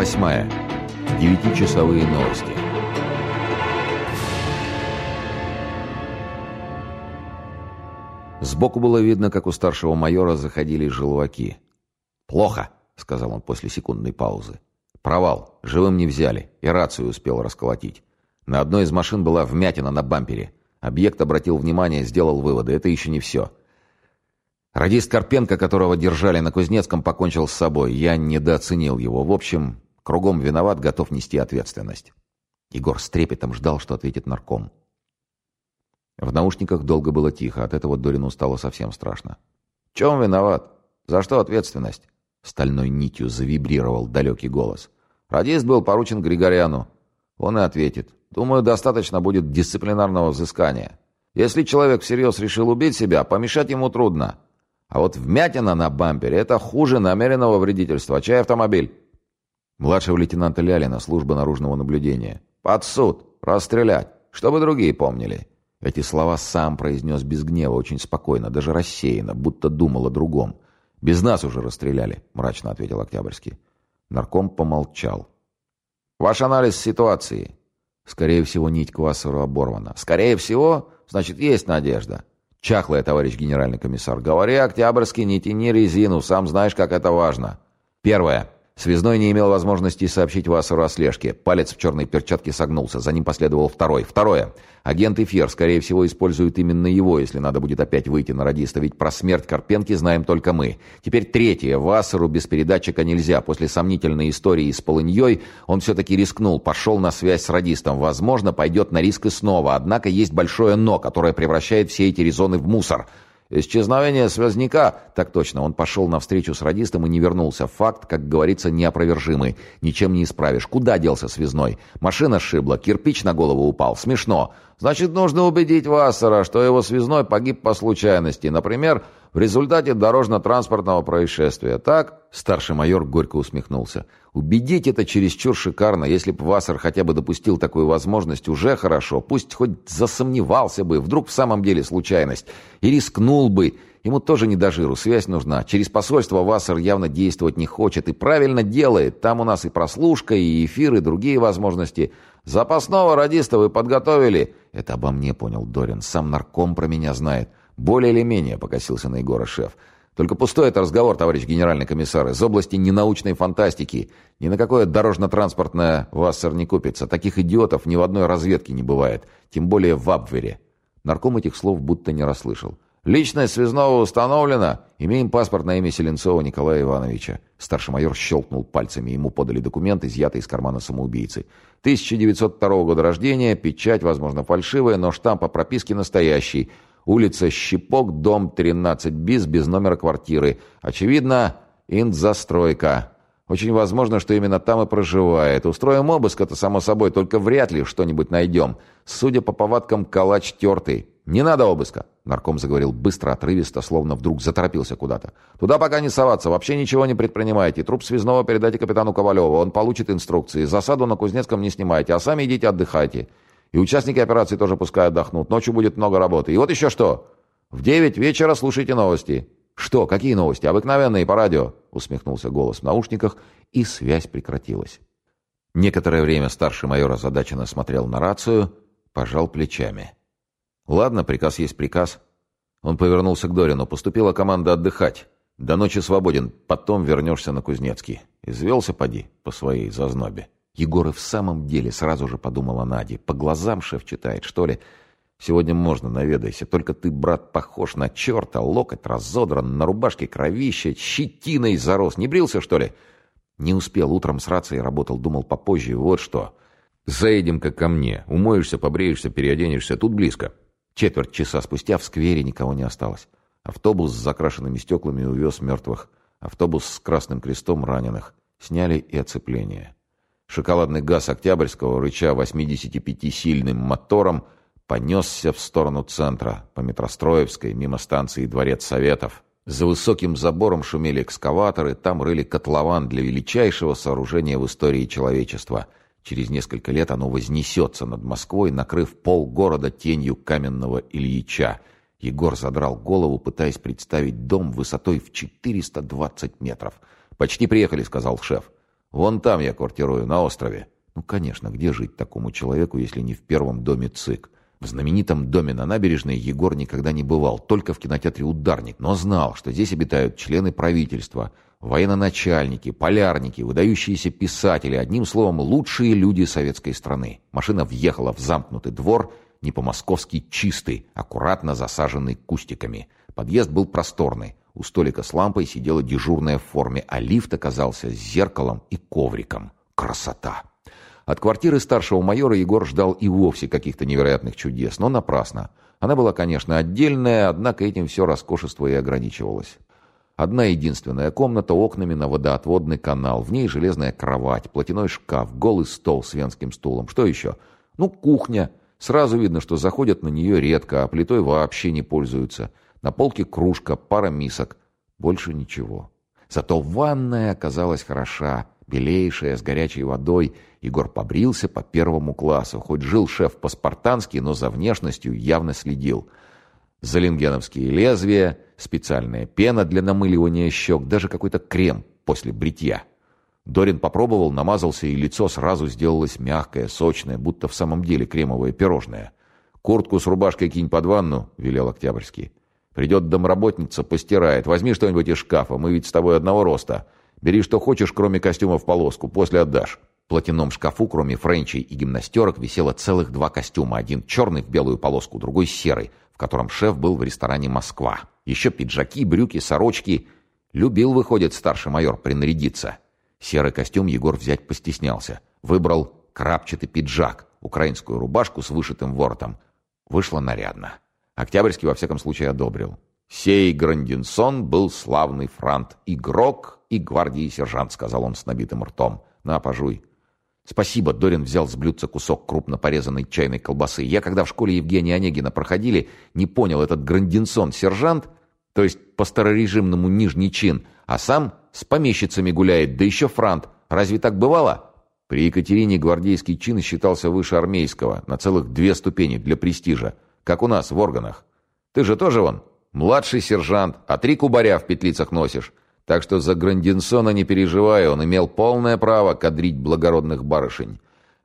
восьмая. Девятичасовые новости. Сбоку было видно, как у старшего майора заходили желваки. «Плохо», — сказал он после секундной паузы. «Провал. Живым не взяли. И рацию успел расколотить. На одной из машин была вмятина на бампере. Объект обратил внимание, сделал выводы. Это еще не все. Радист Карпенко, которого держали на Кузнецком, покончил с собой. Я недооценил его. В общем, кругом виноват, готов нести ответственность. Егор с трепетом ждал, что ответит нарком. В наушниках долго было тихо, от этого Дорину стало совсем страшно. «В чем виноват? За что ответственность?» Стальной нитью завибрировал далекий голос. «Радист был поручен Григоряну. Он и ответит. Думаю, достаточно будет дисциплинарного взыскания. Если человек всерьез решил убить себя, помешать ему трудно. А вот вмятина на бампере – это хуже намеренного вредительства. Чай автомобиль?» Младшего лейтенанта Лялина, служба наружного наблюдения. «Под суд! Расстрелять! Чтобы другие помнили!» Эти слова сам произнес без гнева, очень спокойно, даже рассеянно, будто думал о другом. «Без нас уже расстреляли», — мрачно ответил Октябрьский. Нарком помолчал. «Ваш анализ ситуации?» «Скорее всего, нить Квасару оборвана». «Скорее всего? Значит, есть надежда». «Чахлая, товарищ генеральный комиссар. Говори, Октябрьский, не тяни резину, сам знаешь, как это важно». «Первое. Связной не имел возможности сообщить Вассеру о слежке. Палец в черной перчатке согнулся. За ним последовал второй. Второе. Агент Эфир, скорее всего, использует именно его, если надо будет опять выйти на радиста, ведь про смерть Карпенки знаем только мы. Теперь третье. Вассеру без передатчика нельзя. После сомнительной истории с Полыньей он все-таки рискнул, пошел на связь с радистом. Возможно, пойдет на риск и снова. Однако есть большое «но», которое превращает все эти резоны в мусор. Исчезновение связняка... Так точно, он пошел на встречу с радистом и не вернулся. Факт, как говорится, неопровержимый. Ничем не исправишь. Куда делся связной? Машина сшибла, кирпич на голову упал. Смешно. Значит, нужно убедить Вассера, что его связной погиб по случайности. Например, в результате дорожно-транспортного происшествия. Так? Старший майор горько усмехнулся. Убедить это чересчур шикарно. Если б Вассер хотя бы допустил такую возможность, уже хорошо. Пусть хоть засомневался бы. Вдруг в самом деле случайность. И рискнул бы. Ему тоже не до жиру, связь нужна. Через посольство Вассер явно действовать не хочет и правильно делает. Там у нас и прослушка, и эфир, и другие возможности. Запасного радиста вы подготовили? Это обо мне понял Дорин. Сам нарком про меня знает. Более или менее, покосился на Егора шеф. Только пустой это разговор, товарищ генеральный комиссар, из области ненаучной фантастики. Ни на какое дорожно-транспортное Вассер не купится. Таких идиотов ни в одной разведке не бывает. Тем более в Абвере. Нарком этих слов будто не расслышал. «Личность связного установлена. Имеем паспорт на имя Селенцова Николая Ивановича». Старший майор щелкнул пальцами. Ему подали документ, изъятый из кармана самоубийцы. 1902 года рождения, печать, возможно, фальшивая, но штамп по прописке настоящий. Улица Щепок, дом 13 БИС, без номера квартиры. Очевидно, инт-застройка. Очень возможно, что именно там и проживает. Устроим обыск, это само собой, только вряд ли что-нибудь найдем. Судя по повадкам, калач тертый. «Не надо обыска!» Нарком заговорил быстро, отрывисто, словно вдруг заторопился куда-то. «Туда пока не соваться, вообще ничего не предпринимайте. Труп связного передайте капитану Ковалеву, он получит инструкции. Засаду на Кузнецком не снимайте, а сами идите отдыхайте. И участники операции тоже пускай отдохнут. Ночью будет много работы. И вот еще что. В девять вечера слушайте новости». «Что? Какие новости? Обыкновенные по радио?» усмехнулся голос в наушниках, и связь прекратилась. Некоторое время старший майор озадаченно смотрел на рацию, пожал плечами. «Ладно, приказ есть приказ». Он повернулся к Дорину. «Поступила команда отдыхать. До ночи свободен. Потом вернешься на Кузнецкий. Извелся, поди, по своей зазнобе». Егор и в самом деле сразу же подумал о Наде. По глазам шеф читает, что ли? Сегодня можно, наведайся. Только ты, брат, похож на черта. Локоть разодран, на рубашке кровище, щетиной зарос. Не брился, что ли? Не успел. Утром с рацией работал. Думал попозже. Вот что. Заедем-ка ко мне. Умоешься, побреешься, переоденешься. Тут близко. Четверть часа спустя в сквере никого не осталось. Автобус с закрашенными стеклами увез мертвых. Автобус с красным крестом раненых. Сняли и оцепление. Шоколадный газ Октябрьского, рыча 85-сильным мотором, понесся в сторону центра, по Метростроевской, мимо станции Дворец Советов. За высоким забором шумели экскаваторы, там рыли котлован для величайшего сооружения в истории человечества — Через несколько лет оно вознесется над Москвой, накрыв пол города тенью каменного Ильича. Егор задрал голову, пытаясь представить дом высотой в 420 метров. «Почти приехали», — сказал шеф. Вон там я квартирую, на острове. Ну, конечно, где жить такому человеку, если не в первом доме ЦИК? В знаменитом доме на набережной Егор никогда не бывал, только в кинотеатре «Ударник», но знал, что здесь обитают члены правительства, военноначальники, полярники, выдающиеся писатели, одним словом, лучшие люди советской страны. Машина въехала в замкнутый двор, не по-московски чистый, аккуратно засаженный кустиками. Подъезд был просторный. У столика с лампой сидела дежурная в форме, а лифт оказался с зеркалом и ковриком. Красота! От квартиры старшего майора Егор ждал и вовсе каких-то невероятных чудес, но напрасно. Она была, конечно, отдельная, однако этим все роскошество и ограничивалось. Одна единственная комната окнами на водоотводный канал. В ней железная кровать, платяной шкаф, голый стол с венским стулом. Что еще? Ну, кухня. Сразу видно, что заходят на нее редко, а плитой вообще не пользуются. На полке кружка, пара мисок. Больше ничего. Зато ванная оказалась хороша белейшая, с горячей водой. Егор побрился по первому классу. Хоть жил шеф по-спартански, но за внешностью явно следил. Залингеновские лезвия, специальная пена для намыливания щек, даже какой-то крем после бритья. Дорин попробовал, намазался, и лицо сразу сделалось мягкое, сочное, будто в самом деле кремовое пирожное. «Куртку с рубашкой кинь под ванну», — велел Октябрьский. «Придет домработница, постирает. Возьми что-нибудь из шкафа, мы ведь с тобой одного роста. Бери что хочешь, кроме костюма в полоску, после отдашь. В платяном шкафу, кроме френчей и гимнастерок, висело целых два костюма. Один черный в белую полоску, другой серый, в котором шеф был в ресторане «Москва». Еще пиджаки, брюки, сорочки. Любил, выходит, старший майор принарядиться. Серый костюм Егор взять постеснялся. Выбрал крапчатый пиджак, украинскую рубашку с вышитым воротом. Вышло нарядно. Октябрьский, во всяком случае, одобрил. Сей Грандинсон был славный франт, игрок и гвардии сержант, сказал он с набитым ртом. На, пожуй. Спасибо, Дорин взял с блюдца кусок крупно порезанной чайной колбасы. Я, когда в школе Евгения Онегина проходили, не понял, этот Грандинсон сержант, то есть по старорежимному нижний чин, а сам с помещицами гуляет, да еще франт. Разве так бывало? При Екатерине гвардейский чин считался выше армейского, на целых две ступени для престижа, как у нас в органах. Ты же тоже вон Младший сержант, а три кубаря в петлицах носишь. Так что за Грандинсона не переживай, он имел полное право кадрить благородных барышень.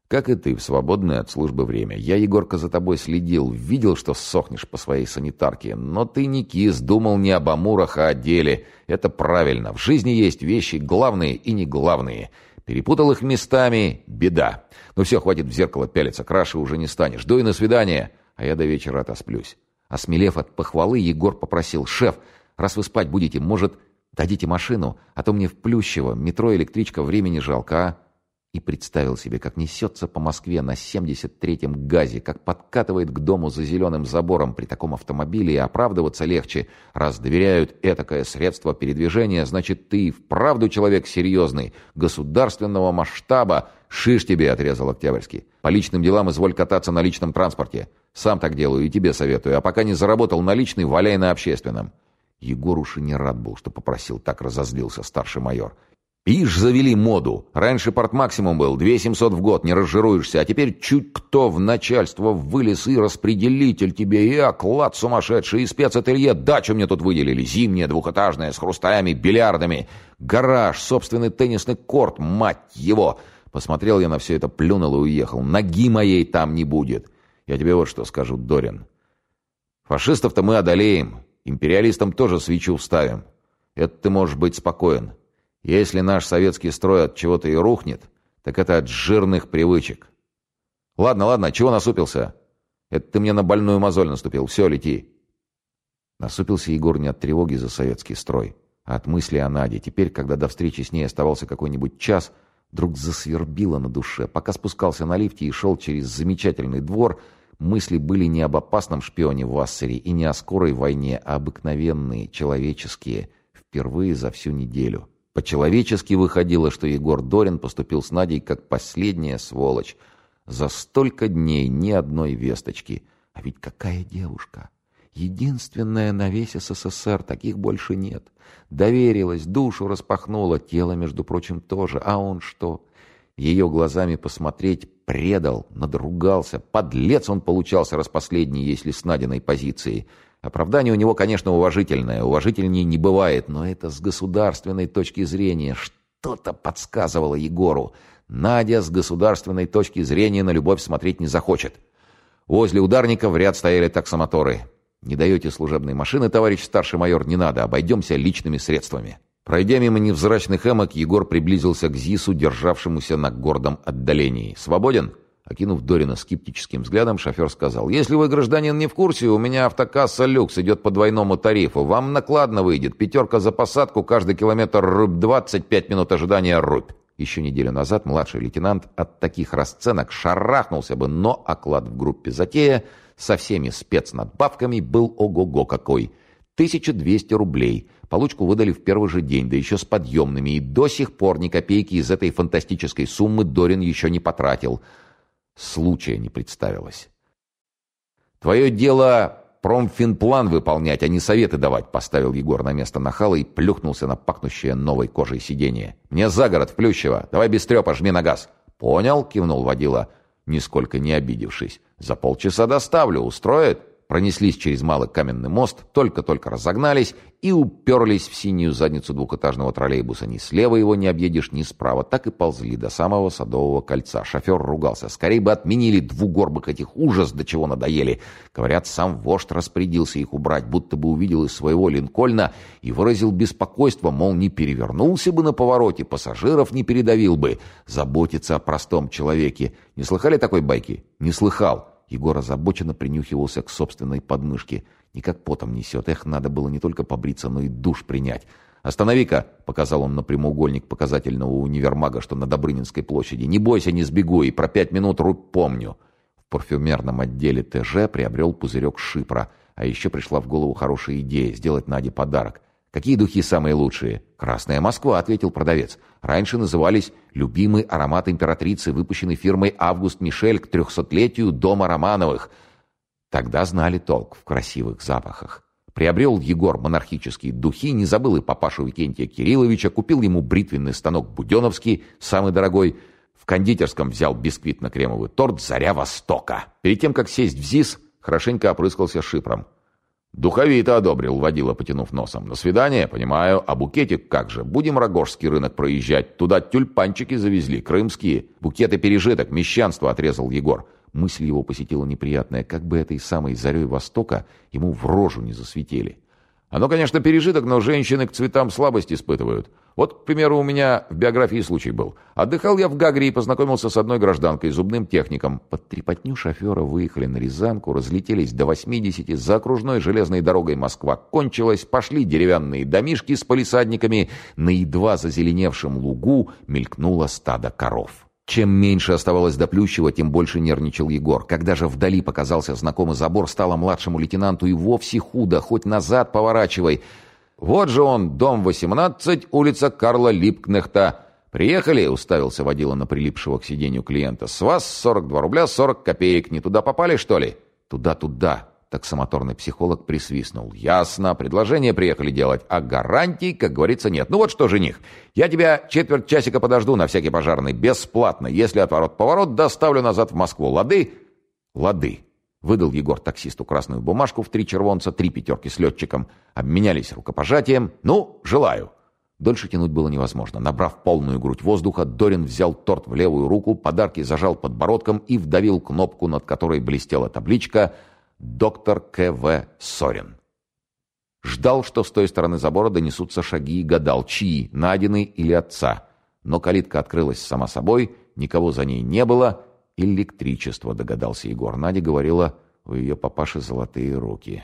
Как и ты, в свободное от службы время. Я, Егорка, за тобой следил, видел, что сохнешь по своей санитарке. Но ты не кис, думал не об амурах, а о деле. Это правильно. В жизни есть вещи главные и не главные. Перепутал их местами — беда. Ну все, хватит в зеркало пялиться, краше уже не станешь. Дуй на свидание, а я до вечера отосплюсь. Осмелев от похвалы, Егор попросил, «Шеф, раз вы спать будете, может, дадите машину, а то мне в Плющево, метро, электричка, времени жалко, а?» И представил себе, как несется по Москве на 73-м газе, как подкатывает к дому за зеленым забором при таком автомобиле, и оправдываться легче. Раз доверяют этакое средство передвижения, значит, ты вправду человек серьезный, государственного масштаба. Шиш тебе, отрезал Октябрьский. По личным делам изволь кататься на личном транспорте. Сам так делаю и тебе советую. А пока не заработал наличный, валяй на общественном». Егор уж и не рад был, что попросил, так разозлился старший майор. «Ишь, завели моду. Раньше портмаксимум был, две семьсот в год, не разжируешься, а теперь чуть кто в начальство вылез и распределитель тебе, и оклад сумасшедший, и спецателье, дачу мне тут выделили, зимняя, двухэтажная, с хрустаями, бильярдами, гараж, собственный теннисный корт, мать его!» Посмотрел я на все это, плюнул и уехал. Ноги моей там не будет. Я тебе вот что скажу, Дорин. Фашистов-то мы одолеем. Империалистам тоже свечу вставим. Это ты можешь быть спокоен. Если наш советский строй от чего-то и рухнет, так это от жирных привычек. Ладно, ладно, чего насупился? Это ты мне на больную мозоль наступил. Все, лети. Насупился Егор не от тревоги за советский строй, а от мысли о Наде. Теперь, когда до встречи с ней оставался какой-нибудь час, вдруг засвербило на душе. Пока спускался на лифте и шел через замечательный двор, Мысли были не об опасном шпионе в Вассере и не о скорой войне, а обыкновенные, человеческие, впервые за всю неделю. По-человечески выходило, что Егор Дорин поступил с Надей как последняя сволочь. За столько дней ни одной весточки. А ведь какая девушка! Единственная на весь СССР, таких больше нет. Доверилась, душу распахнула, тело, между прочим, тоже. А он что? Ее глазами посмотреть предал, надругался. Подлец он получался распоследний, если с Надиной позиции. Оправдание у него, конечно, уважительное. Уважительнее не бывает, но это с государственной точки зрения. Что-то подсказывало Егору. Надя с государственной точки зрения на любовь смотреть не захочет. Возле ударника в ряд стояли таксомоторы. «Не даете служебной машины, товарищ старший майор, не надо, обойдемся личными средствами». Пройдя мимо невзрачных эмок, Егор приблизился к ЗИСу, державшемуся на гордом отдалении. «Свободен?» Окинув Дорина скептическим взглядом, шофер сказал, «Если вы, гражданин, не в курсе, у меня автокасса «Люкс» идет по двойному тарифу. Вам накладно выйдет. Пятерка за посадку, каждый километр рубь 25 минут ожидания рубь». Еще неделю назад младший лейтенант от таких расценок шарахнулся бы, но оклад в группе «Затея» со всеми спецнадбавками был ого-го какой. 1200 рублей. Получку выдали в первый же день, да еще с подъемными, и до сих пор ни копейки из этой фантастической суммы Дорин еще не потратил. Случая не представилось. «Твое дело промфинплан выполнять, а не советы давать», поставил Егор на место нахала и плюхнулся на пахнущее новой кожей сиденье. «Мне за город, в Плющево. Давай без трепа, жми на газ». «Понял», — кивнул водила, нисколько не обидевшись. «За полчаса доставлю. Устроит?» Пронеслись через малый каменный мост, только-только разогнались и уперлись в синюю задницу двухэтажного троллейбуса. Ни слева его не объедешь, ни справа. Так и ползли до самого Садового кольца. Шофер ругался. Скорее бы отменили двугорбых этих ужас, до чего надоели. Говорят, сам вождь распорядился их убрать, будто бы увидел из своего Линкольна и выразил беспокойство, мол, не перевернулся бы на повороте, пассажиров не передавил бы. Заботиться о простом человеке. Не слыхали такой байки? Не слыхал. Егор озабоченно принюхивался к собственной подмышке. Никак потом несет. Эх, надо было не только побриться, но и душ принять. «Останови-ка!» — показал он на прямоугольник показательного универмага, что на Добрынинской площади. «Не бойся, не сбегу, и про пять минут рубь помню». В парфюмерном отделе ТЖ приобрел пузырек шипра. А еще пришла в голову хорошая идея — сделать Наде подарок. «Какие духи самые лучшие?» «Красная Москва», — ответил продавец. «Раньше назывались «Любимый аромат императрицы», выпущенный фирмой «Август Мишель» к трехсотлетию Дома Романовых». Тогда знали толк в красивых запахах. Приобрел Егор монархические духи, не забыл и папашу Викентия Кирилловича, купил ему бритвенный станок Буденовский, самый дорогой. В кондитерском взял бисквитно-кремовый торт «Заря Востока». Перед тем, как сесть в ЗИС, хорошенько опрыскался шипром. «Духовито одобрил», — водила, потянув носом. «На свидание, понимаю. А букетик как же? Будем Рогожский рынок проезжать. Туда тюльпанчики завезли, крымские. Букеты пережиток, мещанство», — отрезал Егор. Мысль его посетила неприятная, как бы этой самой зарей Востока ему в рожу не засветили. Оно, конечно, пережиток, но женщины к цветам слабость испытывают. Вот, к примеру, у меня в биографии случай был. Отдыхал я в Гагре и познакомился с одной гражданкой, зубным техником. Под трепотню шофера выехали на Рязанку, разлетелись до 80, за окружной железной дорогой Москва кончилась, пошли деревянные домишки с полисадниками, на едва зазеленевшем лугу мелькнуло стадо коров. Чем меньше оставалось до Плющева, тем больше нервничал Егор. Когда же вдали показался знакомый забор, стало младшему лейтенанту и вовсе худо, хоть назад поворачивай. «Вот же он, дом 18, улица Карла Липкнехта. Приехали?» — уставился водила на прилипшего к сиденью клиента. «С вас 42 рубля 40 копеек. Не туда попали, что ли?» «Туда-туда», Таксомоторный психолог присвистнул. «Ясно, предложение приехали делать, а гарантий, как говорится, нет. Ну вот что, жених, я тебя четверть часика подожду на всякий пожарный, бесплатно. Если отворот-поворот, доставлю назад в Москву. Лады?» «Лады», — выдал Егор таксисту красную бумажку в три червонца, три пятерки с летчиком. Обменялись рукопожатием. «Ну, желаю». Дольше тянуть было невозможно. Набрав полную грудь воздуха, Дорин взял торт в левую руку, подарки зажал подбородком и вдавил кнопку, над которой блестела табличка — доктор К.В. Сорин. Ждал, что с той стороны забора донесутся шаги и гадал, чьи, Надины или отца. Но калитка открылась сама собой, никого за ней не было. Электричество, догадался Егор. Надя говорила, у ее папаши золотые руки.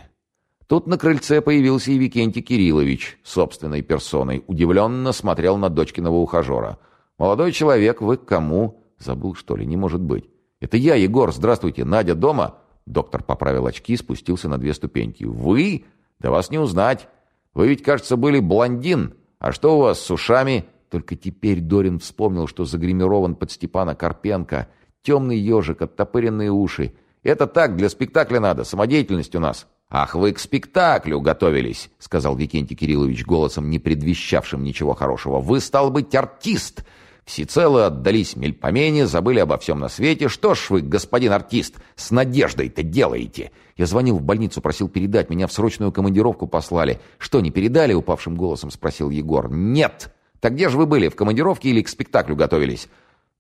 Тут на крыльце появился и Викентий Кириллович, собственной персоной, удивленно смотрел на дочкиного ухажера. «Молодой человек, вы к кому?» «Забыл, что ли? Не может быть». «Это я, Егор, здравствуйте. Надя дома?» Доктор поправил очки и спустился на две ступеньки. «Вы? Да вас не узнать. Вы ведь, кажется, были блондин. А что у вас с ушами?» Только теперь Дорин вспомнил, что загримирован под Степана Карпенко. Темный ежик, оттопыренные уши. «Это так, для спектакля надо, самодеятельность у нас». «Ах, вы к спектаклю готовились», — сказал Викентий Кириллович голосом, не предвещавшим ничего хорошего. «Вы, стал быть, артист. Всецело отдались мельпомене, забыли обо всем на свете. Что ж вы, господин артист, с надеждой-то делаете? Я звонил в больницу, просил передать. Меня в срочную командировку послали. Что, не передали? Упавшим голосом спросил Егор. Нет! Так где же вы были, в командировке или к спектаклю готовились?»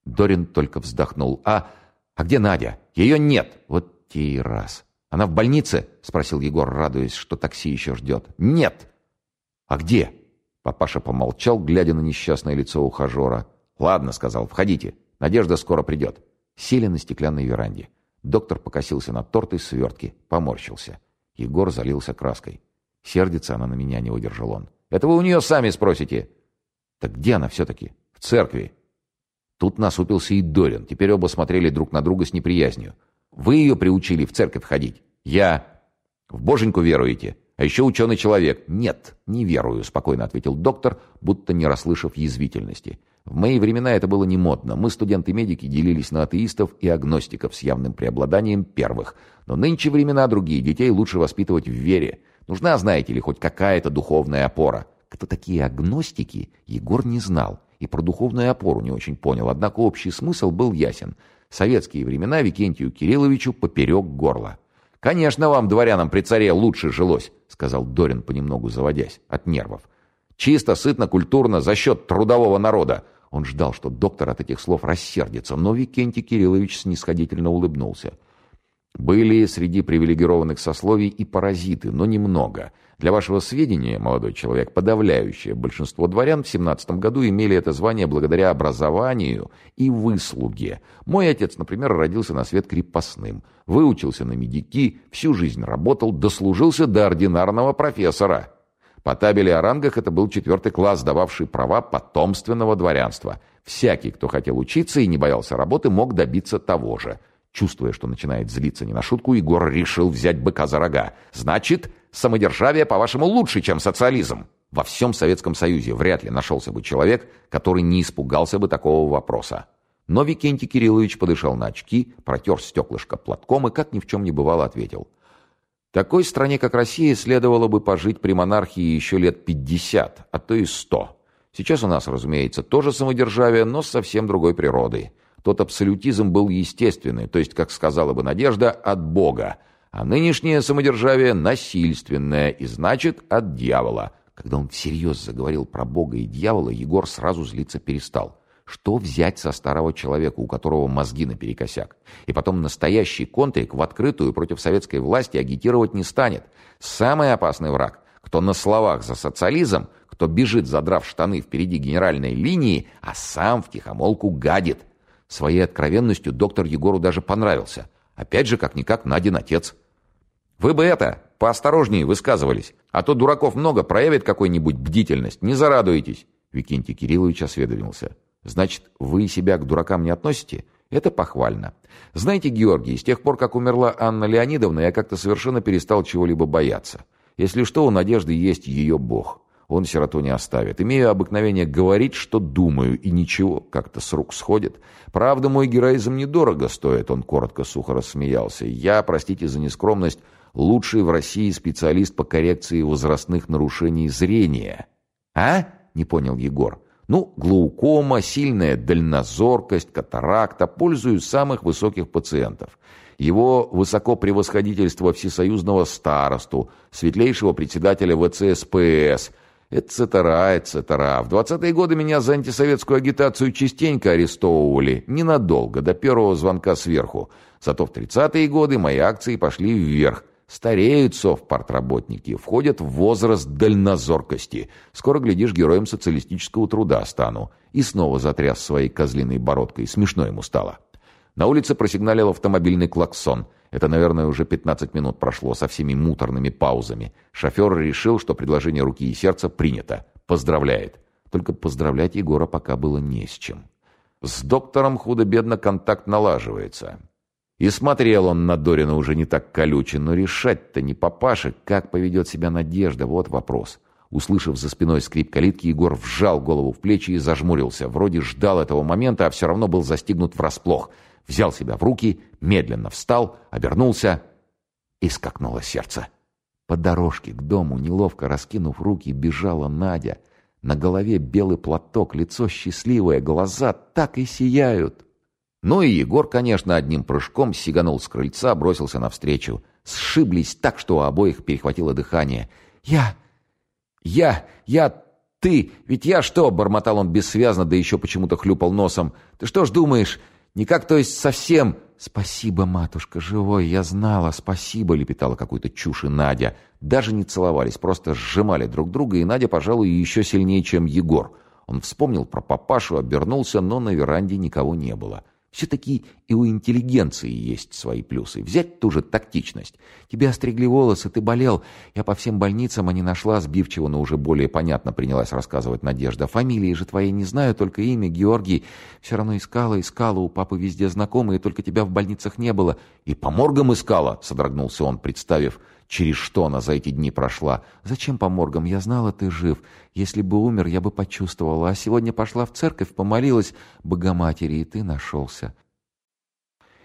Дорин только вздохнул. «А, а где Надя? Ее нет!» «Вот те и раз!» «Она в больнице?» — спросил Егор, радуясь, что такси еще ждет. «Нет!» «А где?» Папаша помолчал, глядя на несчастное лицо ухажера. «Ладно», — сказал, — «входите. Надежда скоро придет». Сели на стеклянной веранде. Доктор покосился на торт из свертки, поморщился. Егор залился краской. Сердится она на меня, не выдержал он. «Это вы у нее сами спросите». «Так где она все-таки?» «В церкви». Тут насупился и Дорин. Теперь оба смотрели друг на друга с неприязнью. «Вы ее приучили в церковь ходить?» «Я». «В боженьку веруете?» А еще ученый человек. Нет, не верую, спокойно ответил доктор, будто не расслышав язвительности. В мои времена это было не модно. Мы, студенты-медики, делились на атеистов и агностиков с явным преобладанием первых. Но нынче времена другие, детей лучше воспитывать в вере. Нужна, знаете ли, хоть какая-то духовная опора. Кто такие агностики, Егор не знал. И про духовную опору не очень понял, однако общий смысл был ясен. Советские времена Викентию Кирилловичу поперек горла. «Конечно вам, дворянам при царе, лучше жилось», — сказал Дорин, понемногу заводясь, от нервов. «Чисто, сытно, культурно, за счет трудового народа». Он ждал, что доктор от этих слов рассердится, но Викентий Кириллович снисходительно улыбнулся. Были среди привилегированных сословий и паразиты, но немного. Для вашего сведения, молодой человек, подавляющее большинство дворян в 17 году имели это звание благодаря образованию и выслуге. Мой отец, например, родился на свет крепостным, выучился на медики, всю жизнь работал, дослужился до ординарного профессора. По табели о рангах это был четвертый класс, дававший права потомственного дворянства. Всякий, кто хотел учиться и не боялся работы, мог добиться того же – Чувствуя, что начинает злиться не на шутку, Егор решил взять быка за рога. «Значит, самодержавие, по-вашему, лучше, чем социализм?» Во всем Советском Союзе вряд ли нашелся бы человек, который не испугался бы такого вопроса. Но Викентий Кириллович подышал на очки, протер стеклышко платком и, как ни в чем не бывало, ответил. «Такой стране, как Россия, следовало бы пожить при монархии еще лет пятьдесят, а то и сто. Сейчас у нас, разумеется, тоже самодержавие, но совсем другой природой. Тот абсолютизм был естественный, то есть, как сказала бы Надежда, от Бога, а нынешнее самодержавие насильственное и, значит, от дьявола. Когда он всерьез заговорил про Бога и дьявола, Егор сразу злиться перестал. Что взять со старого человека, у которого мозги наперекосяк? И потом настоящий контрик в открытую против советской власти агитировать не станет. Самый опасный враг, кто на словах за социализм, кто бежит, задрав штаны впереди генеральной линии, а сам втихомолку гадит. Своей откровенностью доктор Егору даже понравился. Опять же, как-никак, Надин отец. «Вы бы это, поосторожнее высказывались, а то дураков много, проявит какую-нибудь бдительность, не зарадуетесь». Викентий Кириллович осведомился. «Значит, вы себя к дуракам не относите?» Это похвально. Знаете, Георгий, с тех пор, как умерла Анна Леонидовна, я как-то совершенно перестал чего-либо бояться. Если что, у Надежды есть ее бог он сироту не оставит. Имею обыкновение говорить, что думаю, и ничего, как-то с рук сходит. Правда, мой героизм недорого стоит, он коротко сухо рассмеялся. Я, простите за нескромность, лучший в России специалист по коррекции возрастных нарушений зрения. А? Не понял Егор. Ну, глаукома, сильная дальнозоркость, катаракта, пользуюсь самых высоких пациентов его высокопревосходительство всесоюзного старосту, светлейшего председателя ВЦСПС, Эцетера, эцетера. В двадцатые годы меня за антисоветскую агитацию частенько арестовывали. Ненадолго, до первого звонка сверху. Зато в тридцатые годы мои акции пошли вверх. Стареют совпартработники, входят в возраст дальнозоркости. Скоро, глядишь, героем социалистического труда стану. И снова затряс своей козлиной бородкой. Смешно ему стало. На улице просигналил автомобильный клаксон — это, наверное, уже 15 минут прошло со всеми муторными паузами. Шофер решил, что предложение руки и сердца принято. Поздравляет. Только поздравлять Егора пока было не с чем. С доктором худо-бедно контакт налаживается. И смотрел он на Дорина уже не так колюче, но решать-то не папаша, как поведет себя Надежда, вот вопрос. Услышав за спиной скрип калитки, Егор вжал голову в плечи и зажмурился. Вроде ждал этого момента, а все равно был застигнут врасплох — взял себя в руки, медленно встал, обернулся и скакнуло сердце. По дорожке к дому, неловко раскинув руки, бежала Надя. На голове белый платок, лицо счастливое, глаза так и сияют. Ну и Егор, конечно, одним прыжком сиганул с крыльца, бросился навстречу. Сшиблись так, что у обоих перехватило дыхание. «Я... я... я Ты, ведь я что?» — бормотал он бессвязно, да еще почему-то хлюпал носом. «Ты что ж думаешь? Никак, то есть совсем...» «Спасибо, матушка, живой, я знала, спасибо», — лепетала какую-то чушь и Надя. Даже не целовались, просто сжимали друг друга, и Надя, пожалуй, еще сильнее, чем Егор. Он вспомнил про папашу, обернулся, но на веранде никого не было. Все-таки и у интеллигенции есть свои плюсы. Взять ту же тактичность. Тебе остригли волосы, ты болел. Я по всем больницам, а не нашла сбивчиво, но уже более понятно принялась рассказывать Надежда. Фамилии же твоей не знаю, только имя Георгий. Все равно искала, искала, у папы везде знакомые, только тебя в больницах не было. И по моргам искала, содрогнулся он, представив через что она за эти дни прошла. Зачем по моргам? Я знала, ты жив. Если бы умер, я бы почувствовала. А сегодня пошла в церковь, помолилась Богоматери, и ты нашелся.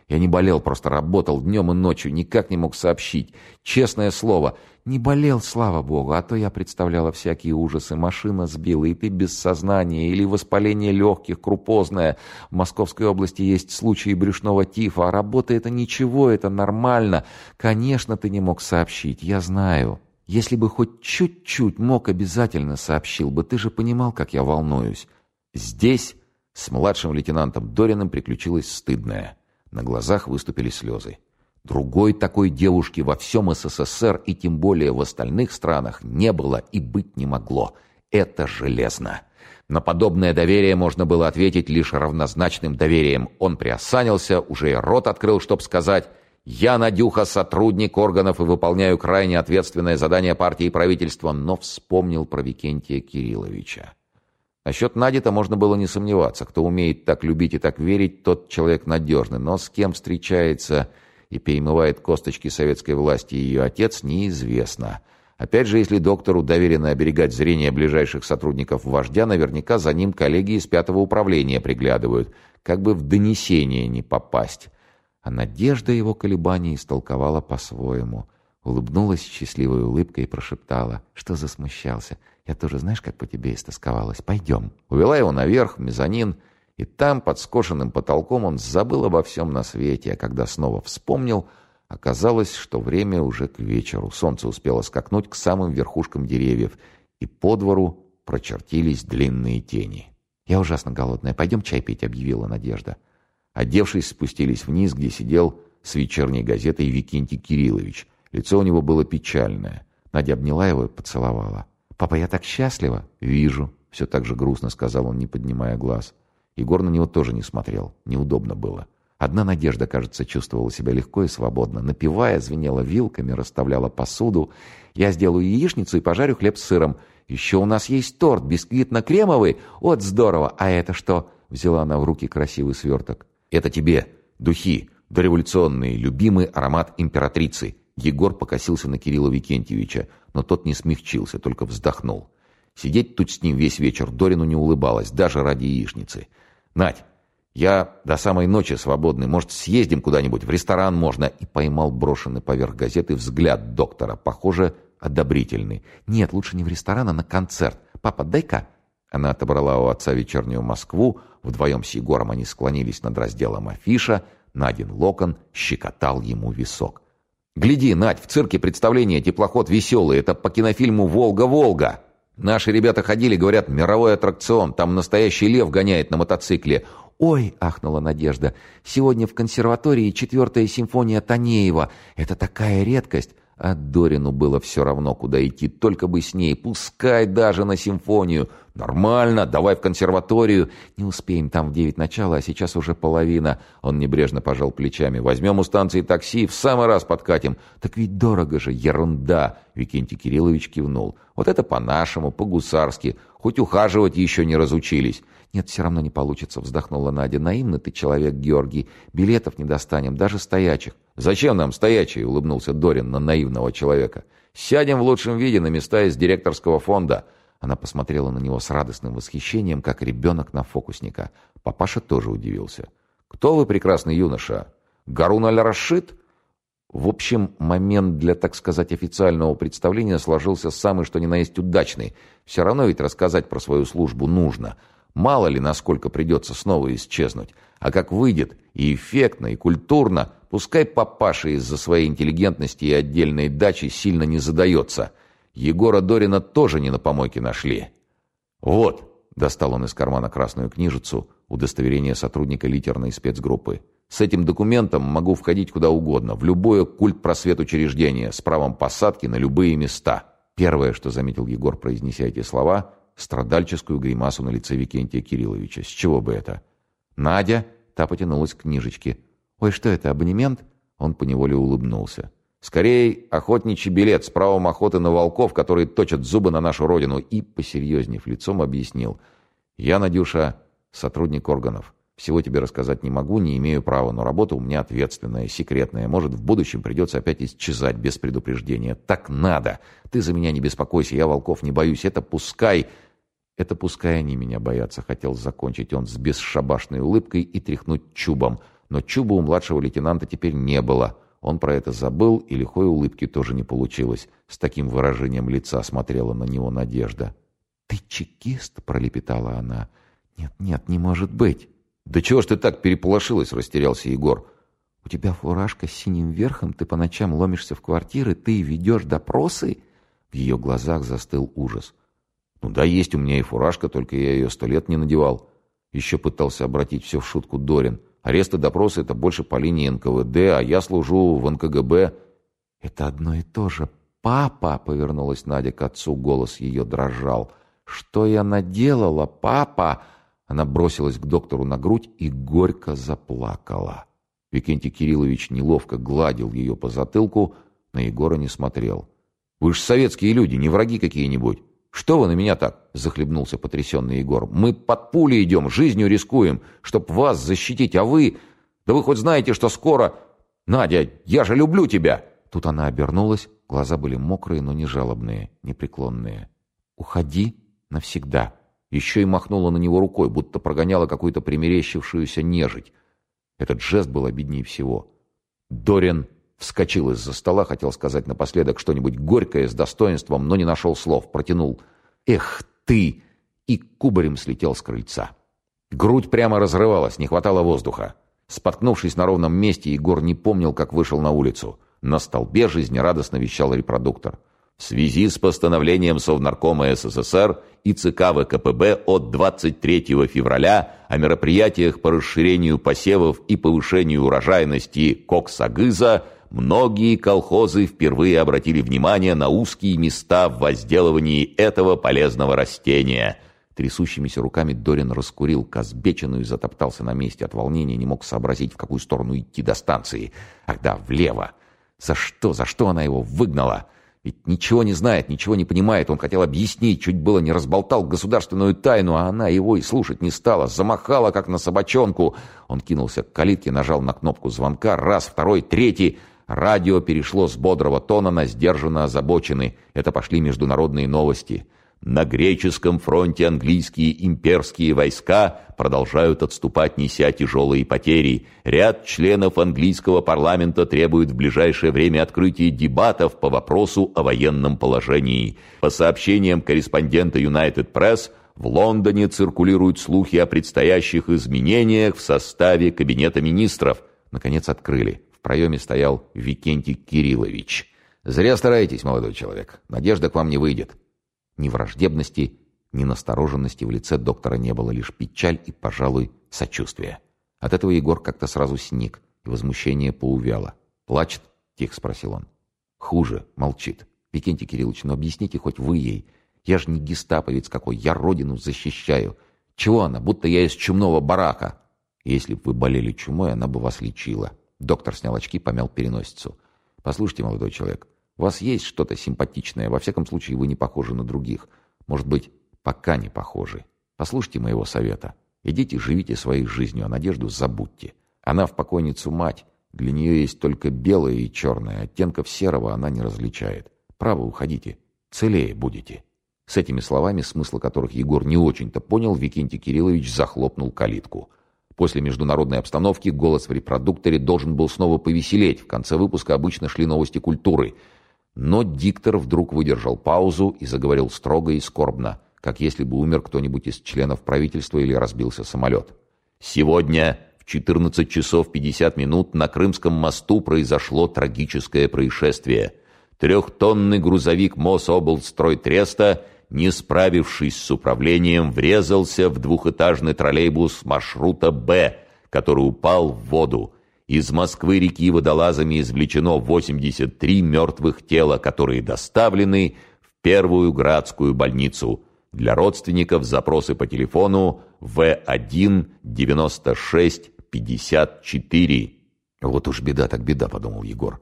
Я не болел, просто работал днем и ночью, никак не мог сообщить. Честное слово, не болел, слава богу, а то я представляла всякие ужасы. Машина сбила, и ты без сознания, или воспаление легких, крупозное. В Московской области есть случаи брюшного тифа, а работа это ничего, это нормально. Конечно, ты не мог сообщить, я знаю. Если бы хоть чуть-чуть мог, обязательно сообщил бы. Ты же понимал, как я волнуюсь. Здесь с младшим лейтенантом Дориным приключилось стыдное. На глазах выступили слезы. Другой такой девушки во всем СССР и тем более в остальных странах не было и быть не могло. Это железно. На подобное доверие можно было ответить лишь равнозначным доверием. Он приосанился, уже и рот открыл, чтоб сказать «Я, Надюха, сотрудник органов и выполняю крайне ответственное задание партии и правительства», но вспомнил про Викентия Кирилловича. Насчет Нади-то можно было не сомневаться. Кто умеет так любить и так верить, тот человек надежный. Но с кем встречается и перемывает косточки советской власти ее отец, неизвестно. Опять же, если доктору доверено оберегать зрение ближайших сотрудников вождя, наверняка за ним коллеги из пятого управления приглядывают, как бы в донесение не попасть. А Надежда его колебаний истолковала по-своему. Улыбнулась счастливой улыбкой и прошептала, что засмущался — я тоже, знаешь, как по тебе истосковалась. Пойдем». Увела его наверх, в мезонин, и там, под скошенным потолком, он забыл обо всем на свете, а когда снова вспомнил, оказалось, что время уже к вечеру. Солнце успело скакнуть к самым верхушкам деревьев, и по двору прочертились длинные тени. «Я ужасно голодная. Пойдем чай пить», — объявила Надежда. Одевшись, спустились вниз, где сидел с вечерней газетой Викентий Кириллович. Лицо у него было печальное. Надя обняла его и поцеловала. «Папа, я так счастлива!» «Вижу», — все так же грустно сказал он, не поднимая глаз. Егор на него тоже не смотрел. Неудобно было. Одна надежда, кажется, чувствовала себя легко и свободно. Напивая, звенела вилками, расставляла посуду. «Я сделаю яичницу и пожарю хлеб с сыром. Еще у нас есть торт, бисквитно-кремовый. Вот здорово! А это что?» Взяла она в руки красивый сверток. «Это тебе. Духи. Дореволюционные. Любимый аромат императрицы. Егор покосился на Кирилла Викентьевича, но тот не смягчился, только вздохнул. Сидеть тут с ним весь вечер Дорину не улыбалась, даже ради яичницы. «Надь, я до самой ночи свободный, может, съездим куда-нибудь, в ресторан можно?» И поймал брошенный поверх газеты взгляд доктора, похоже, одобрительный. «Нет, лучше не в ресторан, а на концерт. Папа, дай-ка!» Она отобрала у отца вечернюю Москву, вдвоем с Егором они склонились над разделом афиша, Надин локон щекотал ему висок. Гляди, Надь, в цирке представление «Теплоход веселый». Это по кинофильму «Волга-Волга». Наши ребята ходили, говорят, мировой аттракцион. Там настоящий лев гоняет на мотоцикле. «Ой!» — ахнула Надежда. «Сегодня в консерватории четвертая симфония Танеева. Это такая редкость. А Дорину было все равно, куда идти, только бы с ней, пускай даже на симфонию. Нормально, давай в консерваторию. Не успеем, там в девять начала, а сейчас уже половина. Он небрежно пожал плечами. Возьмем у станции такси, в самый раз подкатим. Так ведь дорого же, ерунда. Викентий Кириллович кивнул. Вот это по-нашему, по-гусарски. Хоть ухаживать еще не разучились. «Нет, все равно не получится», — вздохнула Надя. «Наивный ты человек, Георгий. Билетов не достанем, даже стоячих». «Зачем нам стоячие?» — улыбнулся Дорин на наивного человека. «Сядем в лучшем виде на места из директорского фонда». Она посмотрела на него с радостным восхищением, как ребенок на фокусника. Папаша тоже удивился. «Кто вы, прекрасный юноша? Гарун аль-Рашид?» В общем, момент для, так сказать, официального представления сложился самый что ни на есть удачный. Все равно ведь рассказать про свою службу нужно — Мало ли, насколько придется снова исчезнуть. А как выйдет, и эффектно, и культурно, пускай папаша из-за своей интеллигентности и отдельной дачи сильно не задается. Егора Дорина тоже не на помойке нашли. «Вот», — достал он из кармана красную книжицу, удостоверение сотрудника литерной спецгруппы. «С этим документом могу входить куда угодно, в любое культ-просвет-учреждение, с правом посадки на любые места». Первое, что заметил Егор, произнеся эти слова, страдальческую гримасу на лице Викентия Кирилловича. С чего бы это? Надя, та потянулась к книжечке. «Ой, что это, абонемент?» Он поневоле улыбнулся. «Скорее, охотничий билет с правом охоты на волков, которые точат зубы на нашу родину». И, посерьезнев лицом, объяснил. «Я, Надюша, сотрудник органов. Всего тебе рассказать не могу, не имею права, но работа у меня ответственная, секретная. Может, в будущем придется опять исчезать без предупреждения. Так надо. Ты за меня не беспокойся, я волков не боюсь. Это пускай... Это пускай они меня боятся, хотел закончить он с бесшабашной улыбкой и тряхнуть чубом. Но чуба у младшего лейтенанта теперь не было. Он про это забыл, и лихой улыбки тоже не получилось. С таким выражением лица смотрела на него Надежда. «Ты чекист?» — пролепетала она. «Нет, нет, не может быть». «Да чего ж ты так переполошилась?» — растерялся Егор. «У тебя фуражка с синим верхом, ты по ночам ломишься в квартиры, ты ведешь допросы?» В ее глазах застыл ужас. Ну да, есть у меня и фуражка, только я ее сто лет не надевал. Еще пытался обратить все в шутку Дорин. Аресты, допросы — это больше по линии НКВД, а я служу в НКГБ. «Это одно и то же. Папа!» — повернулась Надя к отцу, голос ее дрожал. «Что я наделала, папа?» Она бросилась к доктору на грудь и горько заплакала. Викентий Кириллович неловко гладил ее по затылку, на Егора не смотрел. «Вы же советские люди, не враги какие-нибудь. «Что вы на меня так?» — захлебнулся потрясенный Егор. «Мы под пули идем, жизнью рискуем, чтоб вас защитить, а вы... Да вы хоть знаете, что скоро... Надя, я же люблю тебя!» Тут она обернулась, глаза были мокрые, но не жалобные, непреклонные. «Уходи навсегда!» Еще и махнула на него рукой, будто прогоняла какую-то примерещившуюся нежить. Этот жест был обиднее всего. Дорин Вскочил из-за стола, хотел сказать напоследок что-нибудь горькое с достоинством, но не нашел слов. Протянул «Эх ты!» и кубарем слетел с крыльца. Грудь прямо разрывалась, не хватало воздуха. Споткнувшись на ровном месте, Егор не помнил, как вышел на улицу. На столбе жизнерадостно вещал репродуктор в связи с постановлением Совнаркома СССР и ЦК ВКПБ от 23 февраля о мероприятиях по расширению посевов и повышению урожайности коксагыза, многие колхозы впервые обратили внимание на узкие места в возделывании этого полезного растения. Трясущимися руками Дорин раскурил казбечину и затоптался на месте от волнения, не мог сообразить, в какую сторону идти до станции. Ах да, влево. За что, за что она его выгнала? Ведь ничего не знает, ничего не понимает. Он хотел объяснить, чуть было не разболтал государственную тайну, а она его и слушать не стала. Замахала, как на собачонку. Он кинулся к калитке, нажал на кнопку звонка. Раз, второй, третий. Радио перешло с бодрого тона на сдержанно озабоченный. Это пошли международные новости. На греческом фронте английские имперские войска продолжают отступать, неся тяжелые потери. Ряд членов английского парламента требует в ближайшее время открытия дебатов по вопросу о военном положении. По сообщениям корреспондента United Press, в Лондоне циркулируют слухи о предстоящих изменениях в составе Кабинета министров. Наконец открыли. Проеме стоял Викентий Кириллович. «Зря стараетесь, молодой человек. Надежда к вам не выйдет». Ни враждебности, ни настороженности в лице доктора не было, лишь печаль и, пожалуй, сочувствие. От этого Егор как-то сразу сник, и возмущение поувяло. «Плачет?» — тихо спросил он. «Хуже, молчит. Викентий Кириллович, ну объясните хоть вы ей. Я же не гестаповец какой, я родину защищаю. Чего она, будто я из чумного барака?» «Если бы вы болели чумой, она бы вас лечила». Доктор снял очки, помял переносицу. «Послушайте, молодой человек, у вас есть что-то симпатичное. Во всяком случае, вы не похожи на других. Может быть, пока не похожи. Послушайте моего совета. Идите, живите своей жизнью, а надежду забудьте. Она в покойницу мать. Для нее есть только белое и черное. Оттенков серого она не различает. Право, уходите. Целее будете. С этими словами, смысла которых Егор не очень-то понял, Викентий Кириллович захлопнул калитку. После международной обстановки голос в репродукторе должен был снова повеселеть. В конце выпуска обычно шли новости культуры – но диктор вдруг выдержал паузу и заговорил строго и скорбно, как если бы умер кто-нибудь из членов правительства или разбился самолет. «Сегодня в 14 часов 50 минут на Крымском мосту произошло трагическое происшествие. Трехтонный грузовик Мособлстройтреста не справившись с управлением, врезался в двухэтажный троллейбус маршрута «Б», который упал в воду. Из Москвы-реки водолазами извлечено 83 мертвых тела, которые доставлены в первую градскую больницу. Для родственников запросы по телефону В1 96 54. «Вот уж беда так беда», — подумал Егор.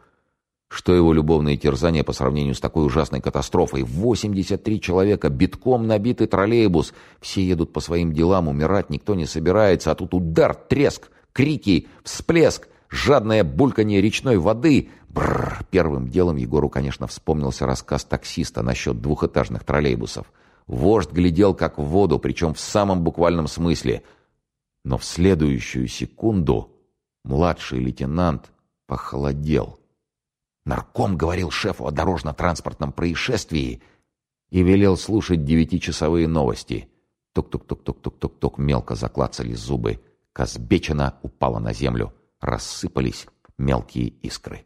Что его любовные терзания по сравнению с такой ужасной катастрофой? 83 человека, битком набитый троллейбус. Все едут по своим делам, умирать никто не собирается, а тут удар, треск, крики, всплеск, жадное бульканье речной воды. Бррр. Первым делом Егору, конечно, вспомнился рассказ таксиста насчет двухэтажных троллейбусов. Вождь глядел как в воду, причем в самом буквальном смысле. Но в следующую секунду младший лейтенант похолодел. Нарком говорил шефу о дорожно-транспортном происшествии и велел слушать девятичасовые новости. Тук-тук-тук-тук-тук-тук-тук мелко заклацали зубы. Казбечина упала на землю. Рассыпались мелкие искры.